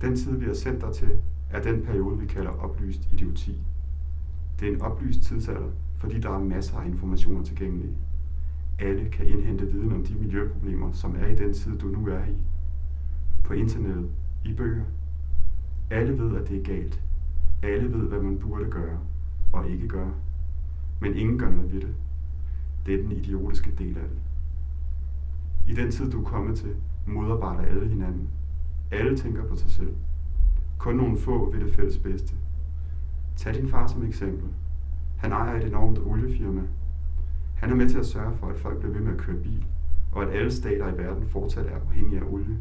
Den tid, vi har sendt dig til, er den periode, vi kalder oplyst idioti. Det er en oplyst tidsalder, fordi der er masser af informationer tilgængelige. Alle kan indhente viden om de miljøproblemer, som er i den tid, du nu er i. På internettet, i bøger. Alle ved, at det er galt. Alle ved, hvad man burde gøre og ikke gøre. Men ingen gør noget ved det. Det er den idiotiske del af det. I den tid, du er kommet til, modarbejder alle hinanden. Alle tænker på sig selv. Kun nogle få vil det fælles bedste. Tag din far som eksempel. Han ejer et enormt oliefirma. Han er med til at sørge for, at folk bliver ved med at køre bil, og at alle stater i verden fortsat er afhængige af olie.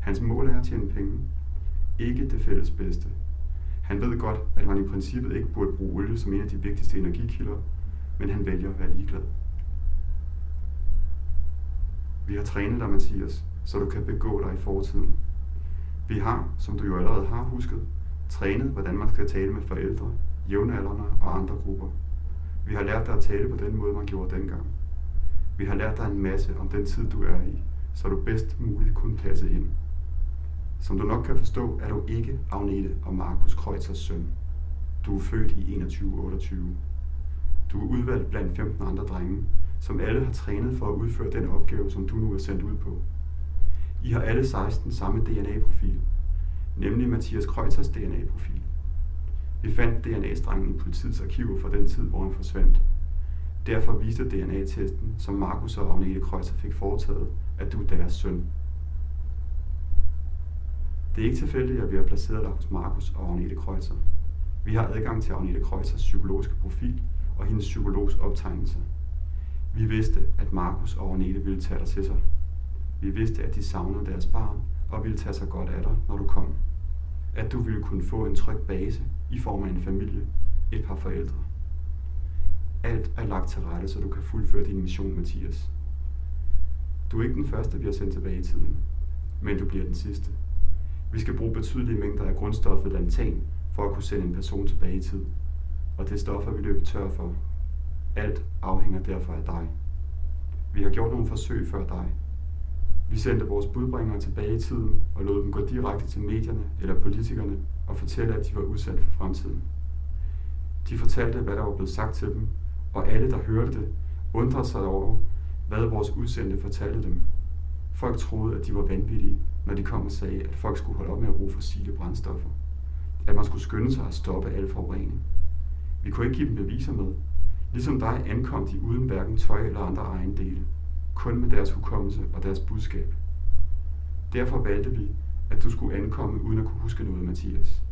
Hans mål er at tjene penge, ikke det fælles bedste. Han ved godt, at man i princippet ikke burde bruge olie som en af de vigtigste energikilder, men han vælger at være ligeglad. Vi har trænet dig, Mathias, så du kan begå dig i fortiden. Vi har, som du jo allerede har husket, trænet, hvordan man skal tale med forældre, jævnaldrende og andre grupper. Vi har lært dig at tale på den måde, man gjorde dengang. Vi har lært dig en masse om den tid, du er i, så du bedst muligt kunne passe ind. Som du nok kan forstå, er du ikke Agnete og Markus Kreutzers søn. Du er født i 2128. Du er udvalgt blandt 15 andre drenge, som alle har trænet for at udføre den opgave, som du nu er sendt ud på. I har alle 16 samme DNA-profil, nemlig Mathias Kreutzers DNA-profil. Vi fandt DNA-strengen i politiets arkiver fra den tid, hvor han forsvandt. Derfor viste DNA-testen, som Markus og Agnete Kreutzer fik foretaget, at du er deres søn. Det er ikke tilfældigt, at vi har placeret dig hos Markus og Agnete Kreutzer. Vi har adgang til Agnete Kreutzers psykologiske profil og hendes psykologs optegnelser. Vi vidste, at Markus og Agnete ville tage dig til sig. Vi vidste, at de savnede deres barn og ville tage sig godt af dig, når du kom. At du ville kunne få en tryg base i form af en familie, et par forældre. Alt er lagt til rette, så du kan fuldføre din mission, Mathias. Du er ikke den første, vi har sendt tilbage i tiden, men du bliver den sidste. Vi skal bruge betydelige mængder af grundstoffet lantan for at kunne sende en person tilbage i tid. Og det stof er vi løbet tør for. Alt afhænger derfor af dig. Vi har gjort nogle forsøg før dig. Vi sendte vores budbringere tilbage i tiden og lod dem gå direkte til medierne eller politikerne og fortælle, at de var udsat for fremtiden. De fortalte, hvad der var blevet sagt til dem, og alle, der hørte det, undrede sig over, hvad vores udsendte fortalte dem. Folk troede, at de var vanvittige, når de kom og sagde, at folk skulle holde op med at bruge fossile brændstoffer. At man skulle skynde sig at stoppe al forurening. Vi kunne ikke give dem beviser med. Ligesom dig ankom de uden hverken tøj eller andre ejendele. Kun med deres hukommelse og deres budskab. Derfor valgte vi, at du skulle ankomme uden at kunne huske noget, Mathias.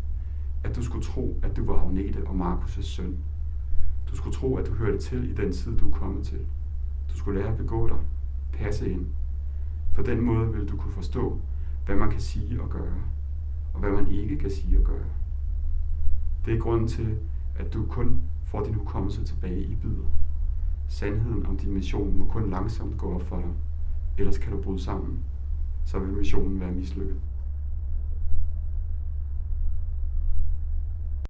At du skulle tro, at du var Agnete og Markus' søn. Du skulle tro, at du hørte til i den tid, du er kommet til. Du skulle lære at begå dig, passe ind. På den måde vil du kunne forstå, hvad man kan sige og gøre, og hvad man ikke kan sige og gøre. Det er grunden til, at du kun får din hukommelse tilbage i bidder. Sandheden om din mission må kun langsomt gå op for dig, ellers kan du bryde sammen. Så vil missionen være mislykket.